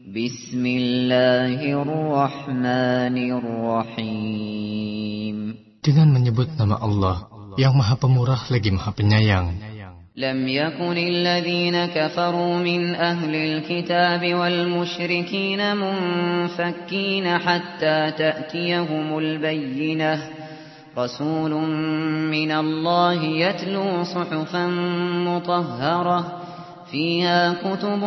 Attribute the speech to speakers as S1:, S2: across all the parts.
S1: Bismillahirrahmanirrahim. Dengan menyebut nama Allah yang Maha Pemurah lagi Maha Penyayang.
S2: لم يكن الذين كفروا من أهل الكتاب والمشركين منفكين حتى تأتيهم البينة رسول من الله يتلو صحفا مطهرة فيها كتب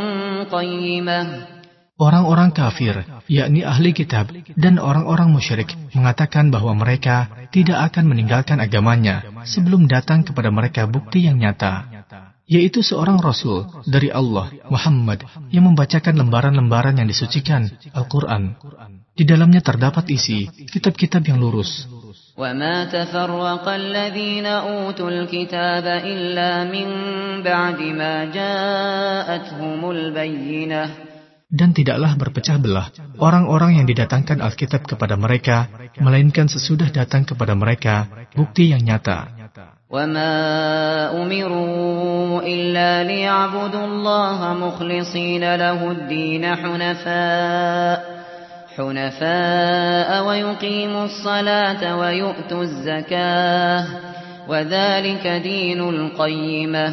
S2: قيمة
S1: Orang-orang kafir, yakni ahli kitab dan orang-orang musyrik, mengatakan bahwa mereka tidak akan meninggalkan agamanya sebelum datang kepada mereka bukti yang nyata, yaitu seorang rasul dari Allah, Muhammad, yang membacakan lembaran-lembaran yang disucikan, Al-Quran. Di dalamnya terdapat isi kitab-kitab yang lurus.
S2: وما تفرق الذين أوتوا الكتاب إلا من بعد ما جاءتهم البينة
S1: dan tidaklah berpecah belah orang-orang yang didatangkan Alkitab kepada mereka, melainkan sesudah datang kepada mereka bukti yang nyata.
S2: وَمَا أُمِرُوا إِلَّا لِيَعْبُدُوا اللَّهَ مُخْلِصِينَ لَهُ الدِّينَ حُنَفَاءَ حُنَفَاءَ وَيُقِيمُوا الصَّلَاةَ وَيُؤْتُوا الزَّكَاةَ وَذَلِكَ دِينُ الْقَيِّمَةِ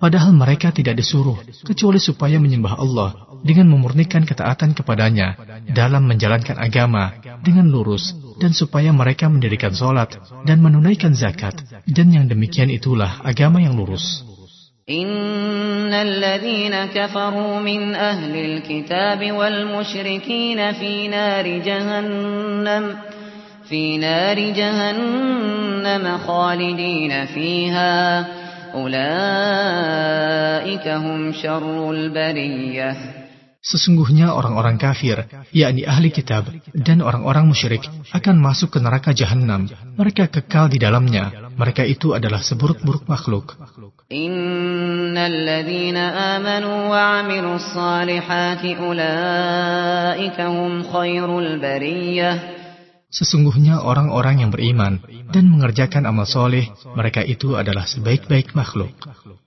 S1: Padahal mereka tidak disuruh kecuali supaya menyembah Allah dengan memurnikan ketaatan kepadanya dalam menjalankan agama dengan lurus dan supaya mereka mendirikan sholat dan menunaikan zakat dan yang demikian itulah agama yang lurus.
S2: إن الذين كفروا من أهل الكتاب والمشركين في نار جهنم في نار جهنم خالدين فيها
S1: Sesungguhnya orang-orang kafir, yakni ahli kitab dan orang-orang musyrik akan masuk ke neraka jahanam. Mereka kekal di dalamnya. Mereka itu adalah seburuk-buruk makhluk.
S2: Innalladzina amanu wa 'amilus salihati ulaika hum khairul bariyah.
S1: Sesungguhnya orang-orang yang beriman dan mengerjakan amal soleh, mereka itu adalah sebaik-baik makhluk.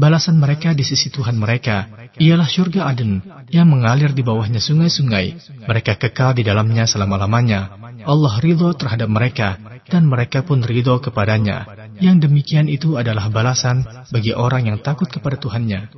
S1: Balasan mereka di sisi Tuhan mereka ialah surga Aden yang mengalir di bawahnya sungai-sungai. Mereka kekal di dalamnya selama-lamanya. Allah ridho terhadap mereka dan mereka pun ridho kepadanya. Yang demikian itu adalah balasan bagi orang yang takut kepada Tuhannya.